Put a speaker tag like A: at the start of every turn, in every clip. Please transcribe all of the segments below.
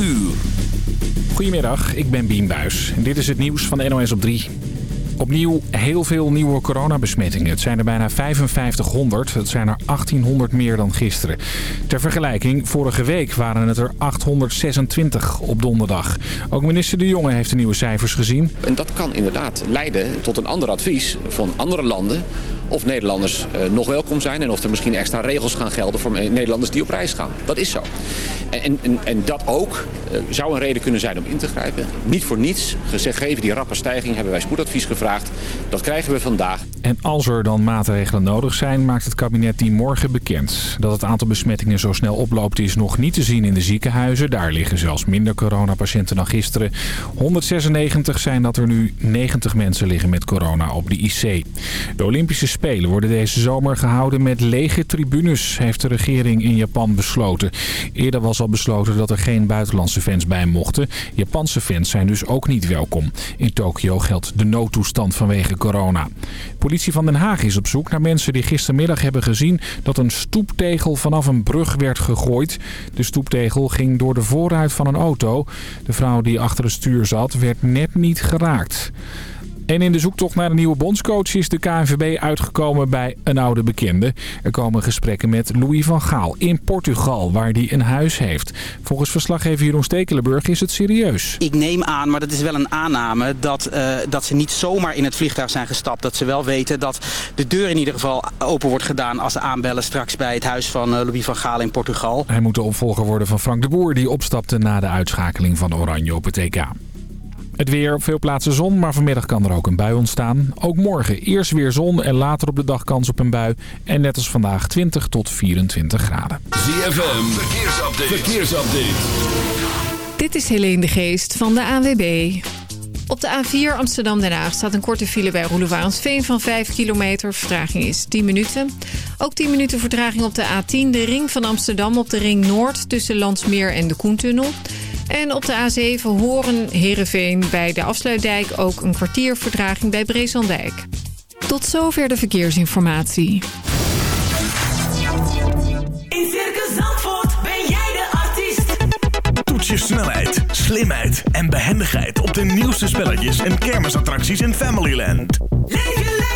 A: uur.
B: Goedemiddag, ik ben Bien Buis en dit is het nieuws van de NOS op 3. Opnieuw heel veel nieuwe coronabesmettingen. Het zijn er bijna 5500. Het zijn er 1800 meer dan gisteren. Ter vergelijking, vorige week waren het er 826 op donderdag. Ook minister De Jonge heeft de nieuwe cijfers gezien.
C: En dat kan inderdaad leiden tot een ander advies van andere landen of Nederlanders uh, nog welkom zijn... en of er misschien extra regels gaan gelden voor Nederlanders die op reis gaan. Dat is zo. En, en, en dat ook uh, zou een reden kunnen zijn om in te grijpen. Niet voor niets, gegeven die rappe stijging, hebben wij spoedadvies gevraagd. Dat krijgen we vandaag.
B: En als er dan maatregelen nodig zijn, maakt het kabinet die morgen bekend. Dat het aantal besmettingen zo snel oploopt is nog niet te zien in de ziekenhuizen. Daar liggen zelfs minder coronapatiënten dan gisteren. 196 zijn dat er nu 90 mensen liggen met corona op de IC. De Olympische Spelen worden deze zomer gehouden met lege tribunes, heeft de regering in Japan besloten. Eerder was al besloten dat er geen buitenlandse fans bij mochten. Japanse fans zijn dus ook niet welkom. In Tokio geldt de noodtoestand vanwege corona. Politie van Den Haag is op zoek naar mensen die gistermiddag hebben gezien dat een stoeptegel vanaf een brug werd gegooid. De stoeptegel ging door de voorruit van een auto. De vrouw die achter het stuur zat werd net niet geraakt. En in de zoektocht naar een nieuwe bondscoach is de KNVB uitgekomen bij een oude bekende. Er komen gesprekken met Louis van Gaal in Portugal, waar hij een huis heeft. Volgens verslaggever Jeroen Stekelenburg is het serieus.
D: Ik neem aan, maar dat is wel een aanname, dat, uh, dat ze niet zomaar in het vliegtuig zijn gestapt. Dat ze wel weten dat de deur in ieder geval open wordt gedaan als ze aanbellen straks bij het huis van uh, Louis van Gaal in Portugal.
B: Hij moet de opvolger worden van Frank de Boer, die opstapte na de uitschakeling van Oranje op het EK. Het weer op veel plaatsen zon, maar vanmiddag kan er ook een bui ontstaan. Ook morgen eerst weer zon en later op de dag kans op een bui. En net als vandaag 20 tot 24 graden.
A: ZFM, verkeersupdate. verkeersupdate.
E: Dit is Helene de Geest van de ANWB. Op de A4 Amsterdam-Den Haag staat een korte file bij Roelevarensveen van 5 kilometer. Vertraging is 10 minuten. Ook 10 minuten vertraging op de A10, de ring van Amsterdam op de ring Noord... tussen Landsmeer en de Koentunnel. En op de A7 Horen-Herenveen bij de afsluitdijk ook een kwartier vertraging bij Breeslandijk. Tot zover de verkeersinformatie.
F: In Circus Zandvoort ben jij de artiest.
G: Toets je snelheid, slimheid en behendigheid op de nieuwste spelletjes en kermisattracties in Familyland.
F: Leef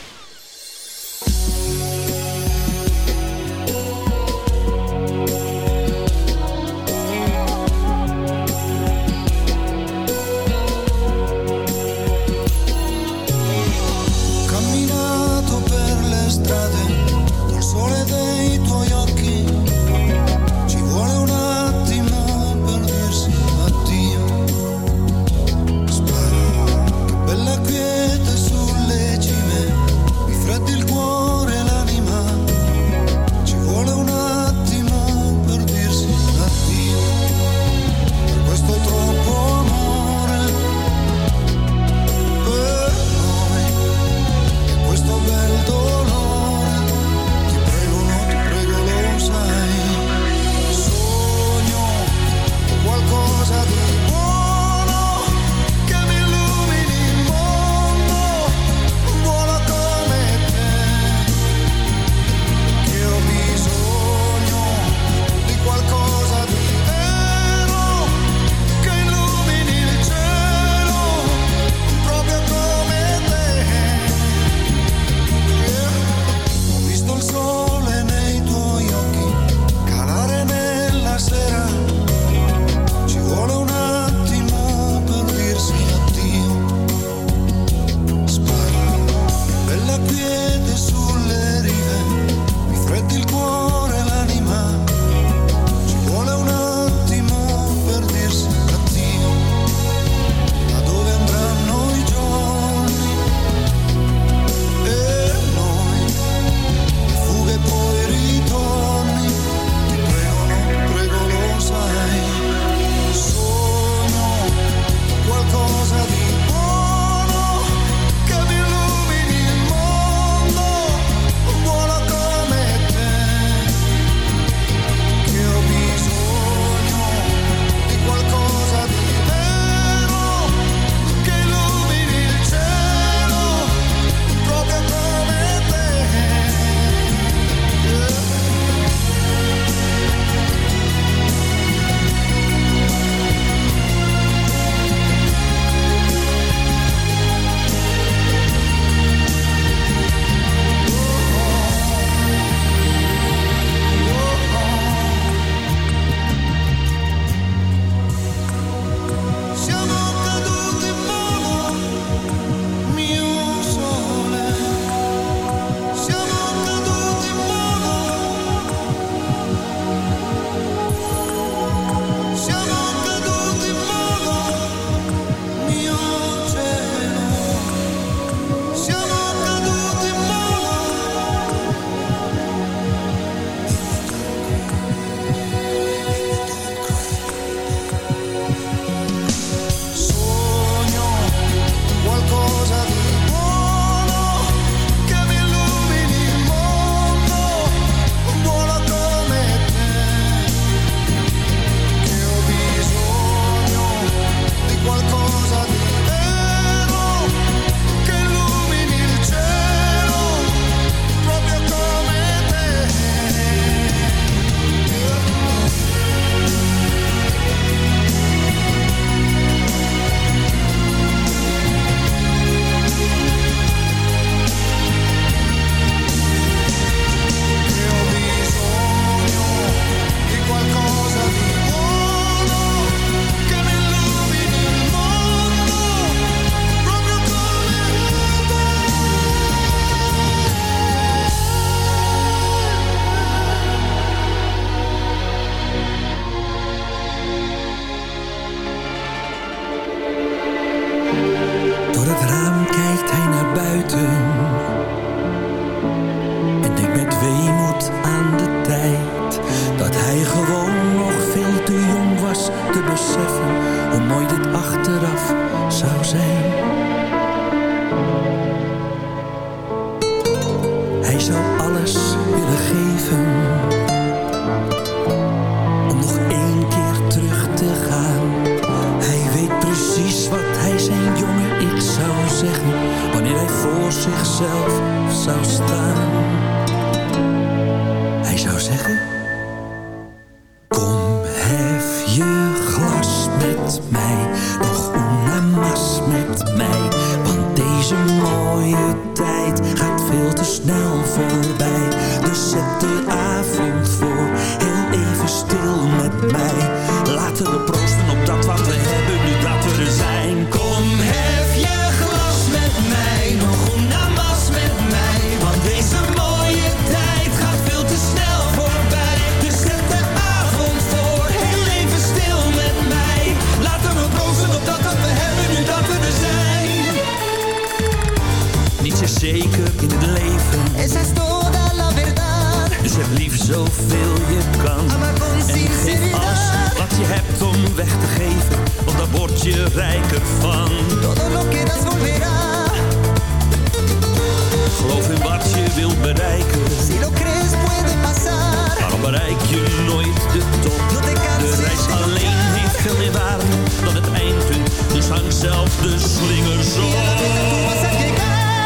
H: de slinger zo.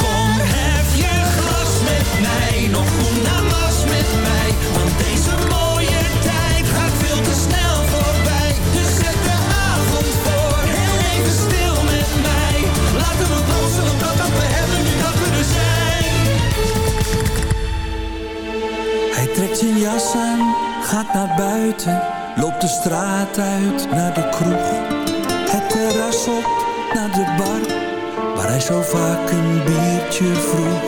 H: Kom, heb je glas met mij, nog een namas nou met mij. Want deze mooie tijd gaat veel te snel voorbij. Dus zet de avond voor, heel even stil met mij. Laten we dansen op dat we hebben, nu dat we er zijn. Hij trekt zijn jas aan, gaat naar buiten. Loopt de straat uit naar de kroeg. Het terras op naar de bar Waar hij zo vaak een biertje vroeg.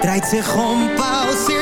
F: Draait zich om, pauzeert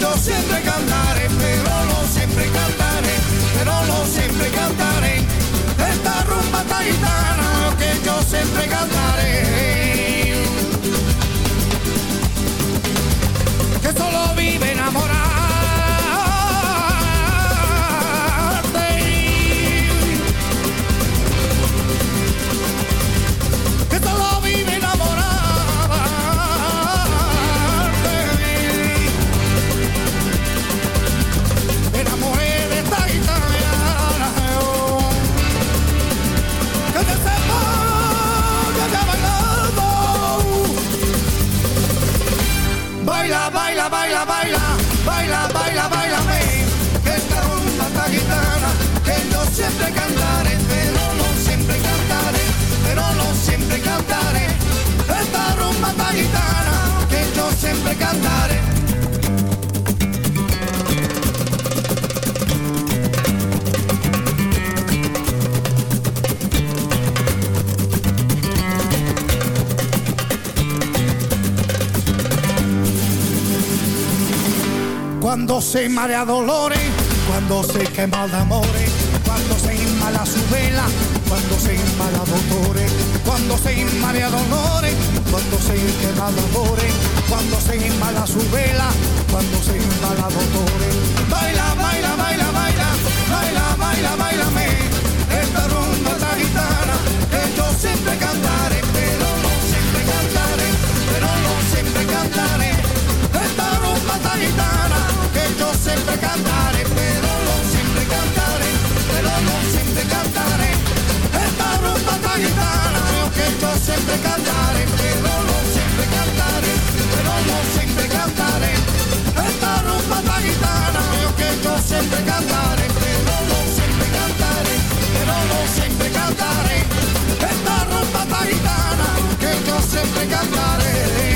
I: yo siempre cantaré, pero no siempre cantaré, pero no siempre cantaré. Esta rumba taitana que yo siempre cantaré. Que solo vive enamorarte. Baila, baila, baila, baila, baila, baila, esta rumba esta gitana que yo siempre cantaré, pero no siempre cantaré, pero no siempre cantaré. Esta rumba esta gitana que yo siempre cantaré. Cuando se marea dolores, cuando se quema de amores, cuando se inmala su vela, cuando se inmala dolores, cuando se inmala dolores, cuando se quema de amores, cuando se inmala su vela, cuando se inmala dolores. Baila, baila, baila, baila, baila, baila, bailame, esta rumba esta gitana que yo siempre cantaré, pero no siempre cantaré, pero no siempre cantaré. Esta rumba esta gitana que yo siempre cantaré, pero no siempre cantaré, pero no siempre cantaré. Esta rumba esta gitana que yo siempre cantaré, pero no siempre cantaré, pero no siempre cantaré. Esta rumba esta gitana que yo siempre cantaré, pero no siempre cantaré, pero no siempre cantaré. Esta rumba esta gitana que yo siempre cantaré.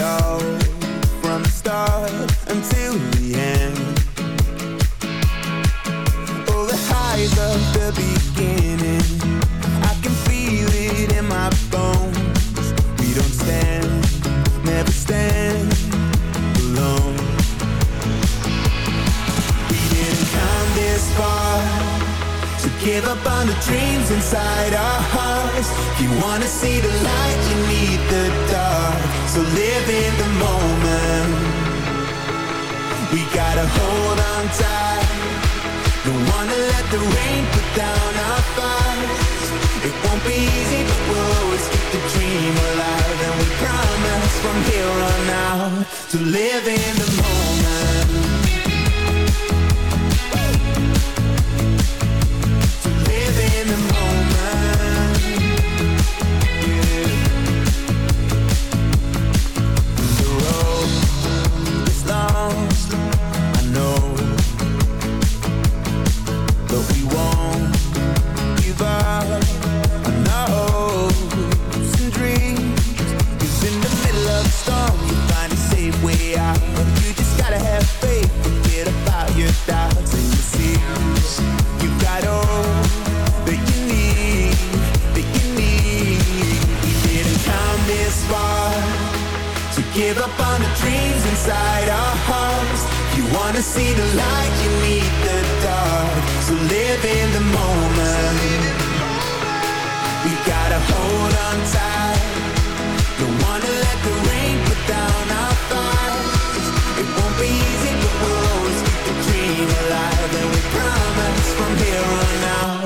J: All from the start until the end. All the highs of the beginning, I can feel it in my bones. We don't stand, never stand alone. We didn't come this far to give up on the dreams inside our hearts. If you wanna see the light, you need the dark. So live in the moment. We gotta hold on tight. Don't wanna let the rain put down our fights. It won't be easy, but we'll always keep the dream alive. And we promise from here on out to live in the moment.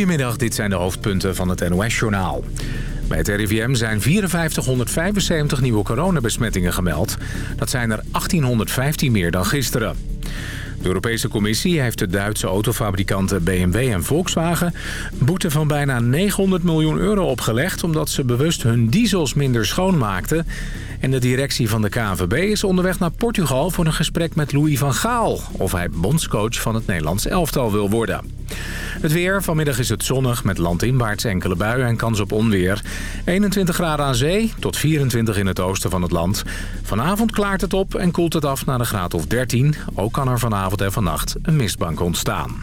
K: Goedemiddag, dit zijn de hoofdpunten van het NOS-journaal. Bij het RIVM zijn 5475 nieuwe coronabesmettingen gemeld. Dat zijn er 1815 meer dan gisteren. De Europese Commissie heeft de Duitse autofabrikanten BMW en Volkswagen... boete van bijna 900 miljoen euro opgelegd... omdat ze bewust hun diesels minder schoonmaakten. En de directie van de KNVB is onderweg naar Portugal... voor een gesprek met Louis van Gaal... of hij bondscoach van het Nederlands elftal wil worden. Het weer. Vanmiddag is het zonnig met landinwaarts enkele buien en kans op onweer. 21 graden aan zee tot 24 in het oosten van het land. Vanavond klaart het op en koelt het af naar een graad of 13. Ook kan er vanavond en vannacht een mistbank ontstaan.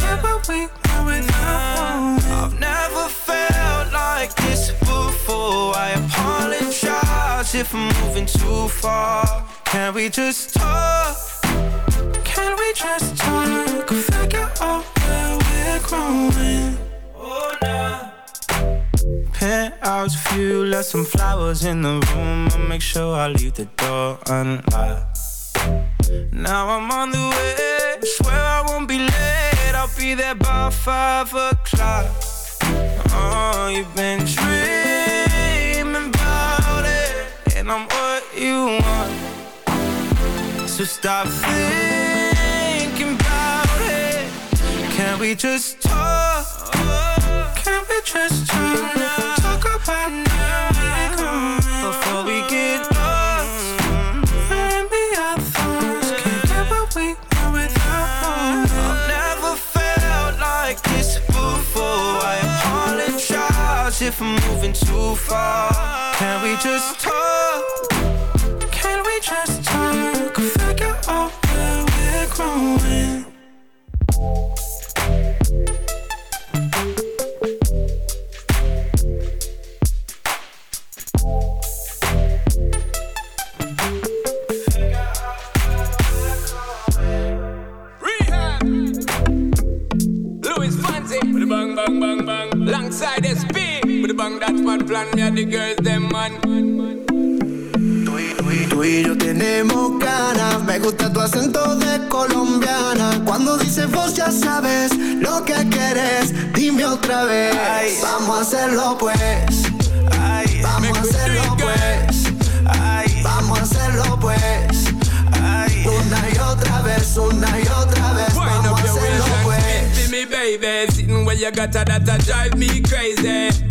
L: We without one. I've never felt like this before. I apologize if I'm moving too far. Can we just talk? Can we just talk? Figure out where we're growing. Oh, nah. Penthouse view, left some flowers in the room. I'll make sure I leave the door unlocked. Now I'm on the way. I Swear I won't be there by five o'clock. Oh, you've been dreaming about it, and I'm what you want. So stop thinking about it. Can we just talk? Can we just talk? Talk about now far. Can we just talk? Can we just talk? Figure out where we're growing.
M: Alongside bang that man plan. Me and the girls them man.
N: Tú y yo tenemos ganas, me gusta tu acento de colombiana. Cuando dices vos ya sabes lo que quieres, dime otra vez. Vamos a hacerlo pues. Vamos a hacerlo pues. Vamos a hacerlo pues. Una y otra vez, una y otra vez.
M: Wind
N: Vamos a hacerlo pues.
M: me, baby. Sitting where you got that, that drive me crazy.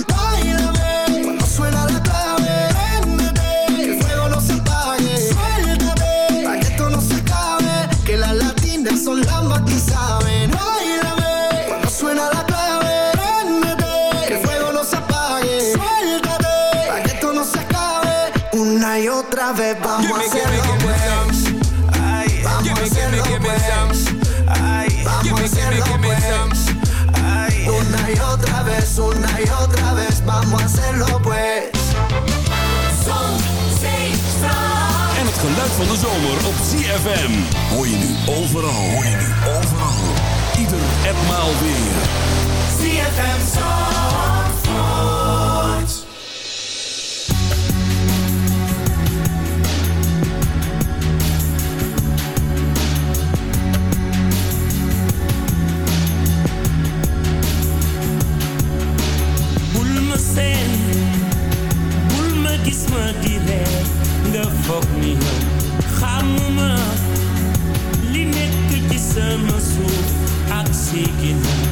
A: geluid van de zomer op ZFM. Hoor je nu overal. Hoor je nu overal. Ieder etmaal weer.
N: ZFM Zandvoort
O: bul ma seen bul ma gis ma di sama suuf ak si ginnaaw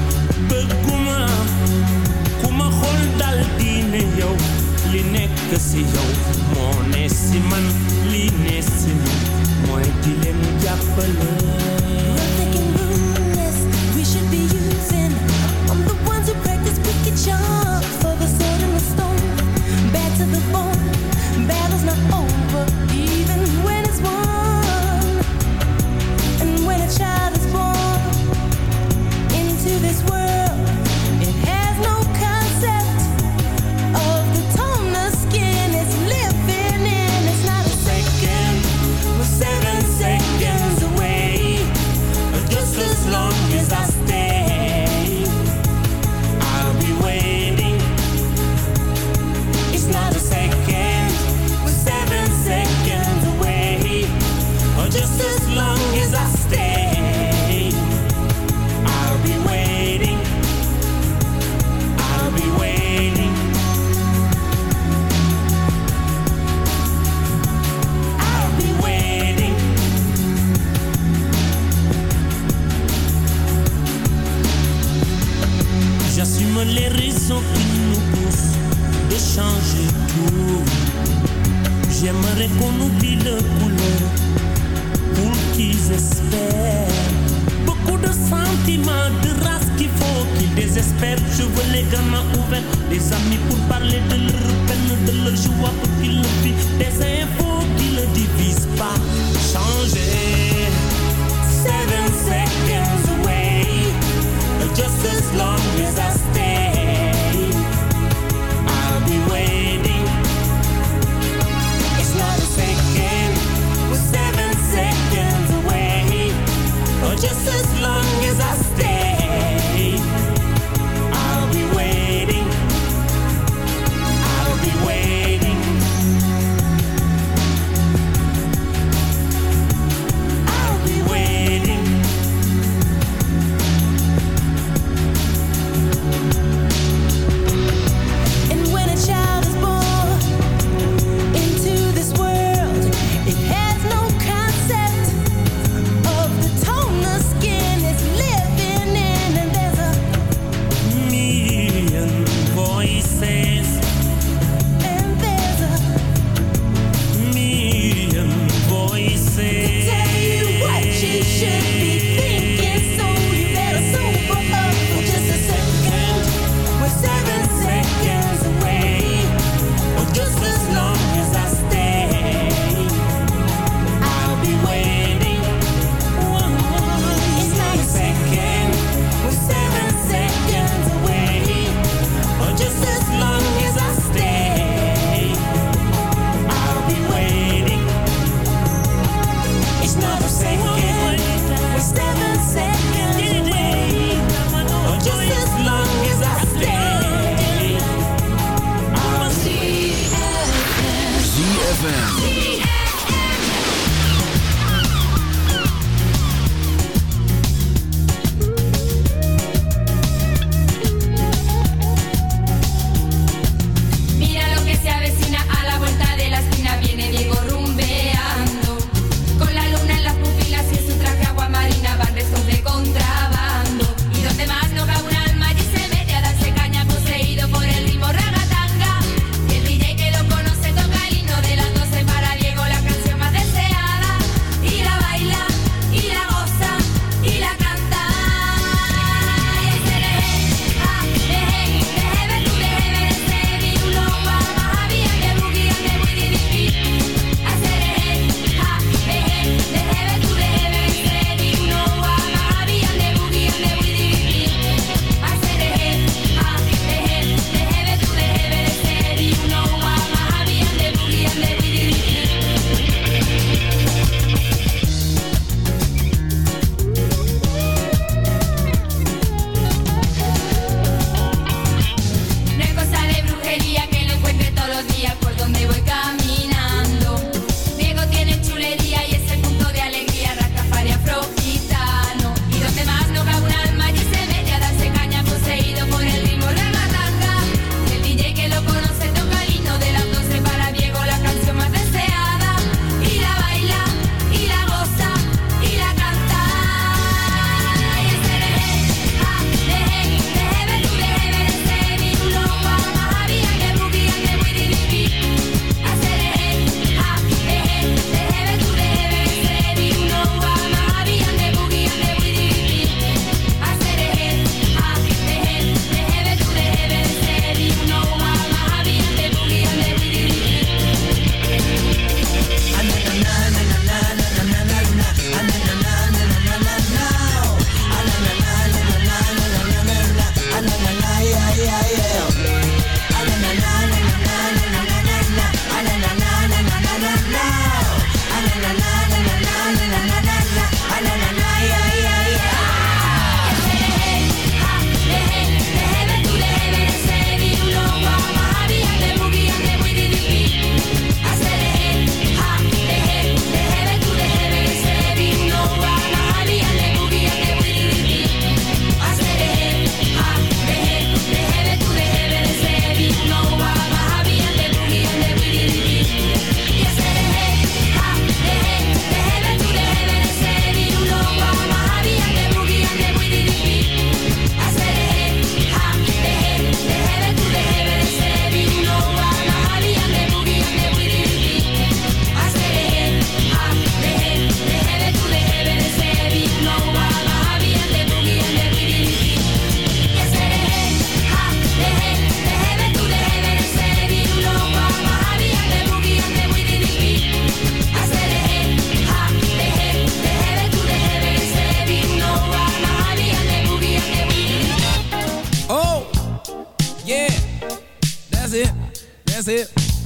O: bëgguma ku ma xool dal di ne yow li nekk si yow moo li ne si man mooy
P: Les raisons qui
O: nous poussent d'échanger tout. J'aimerais qu'on oublie le couleur pour qu'ils espèrent. Beaucoup de sentiments, de race qu'il faut qu'ils désespèrent. Je veux les gamins ouverts, les amis pour parler de leur peine, de leur joie pour qu'ils le vivent. Des infos qui ne divisent pas. Changer. Seven seconds. just as long as I stay. I'll be waiting. It's not a we're seven seconds away. Or just as long.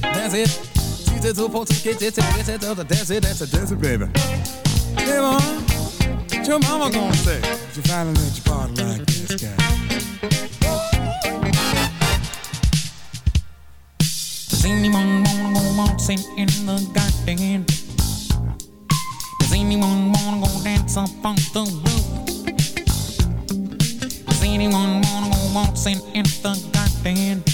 M: Dance it. Teach it to put to get it, dance it, dance it, dance it, dance it, baby. Hey, mom, what your mama gonna say? If you finally let your party like this guy.
Q: Does anyone wanna go waltzing in the garden? Does anyone wanna go dance up on the roof? Does anyone wanna go waltzing in the garden?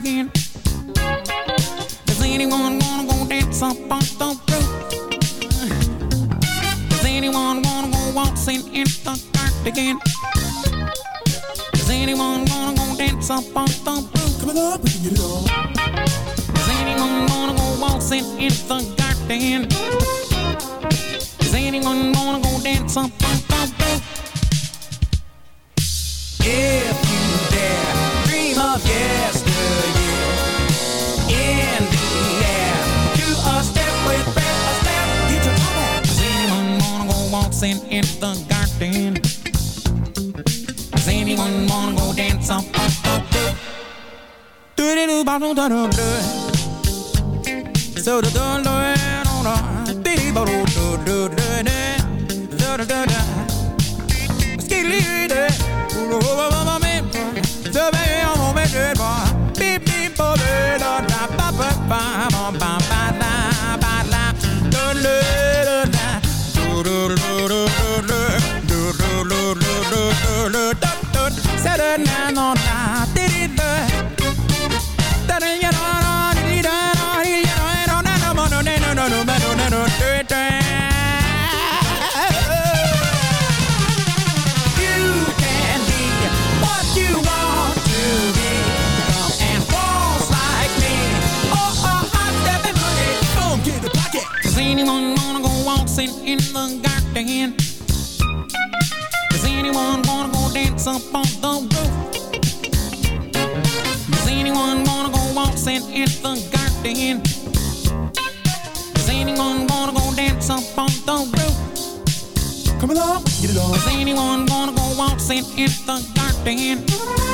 Q: garden? Does anyone wanna go dance up on the roof? Does anyone wanna go waltzing in the garden? Does anyone wanna go dance up on the roof? Coming up, we can get it on. Does anyone wanna go waltzing in the garden? Does anyone wanna go dance up
M: So
Q: the
M: don't get it on.
Q: Does anyone wanna go out waltzing in the garden?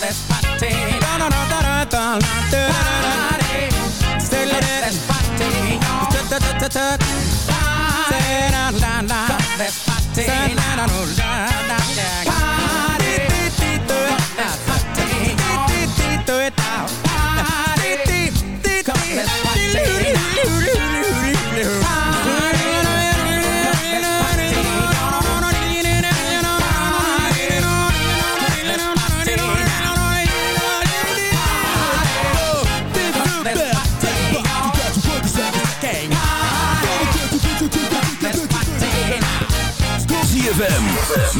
M: let's party. Da da da da da da. Say let's party. Da da da. Let's party.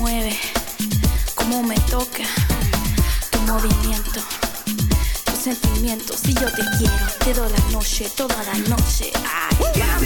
R: mueve, cómo me toca tu movimiento, tus sentimientos. Si yo te quiero, te doy la noche, toda la noche. Ay,
S: A.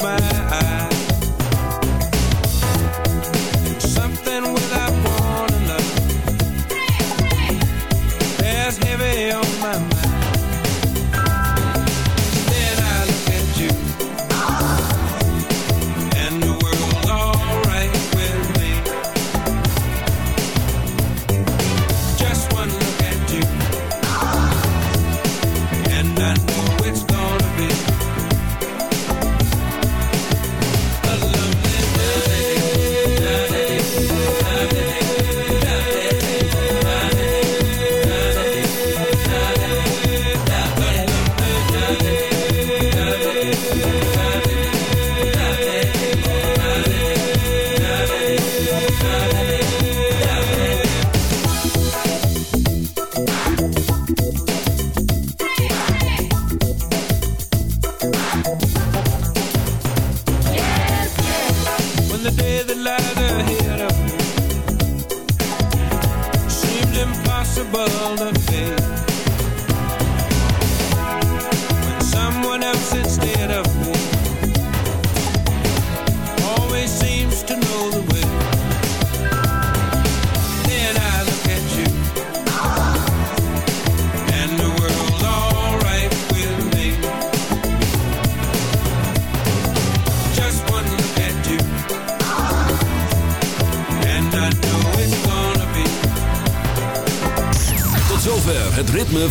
A: my eyes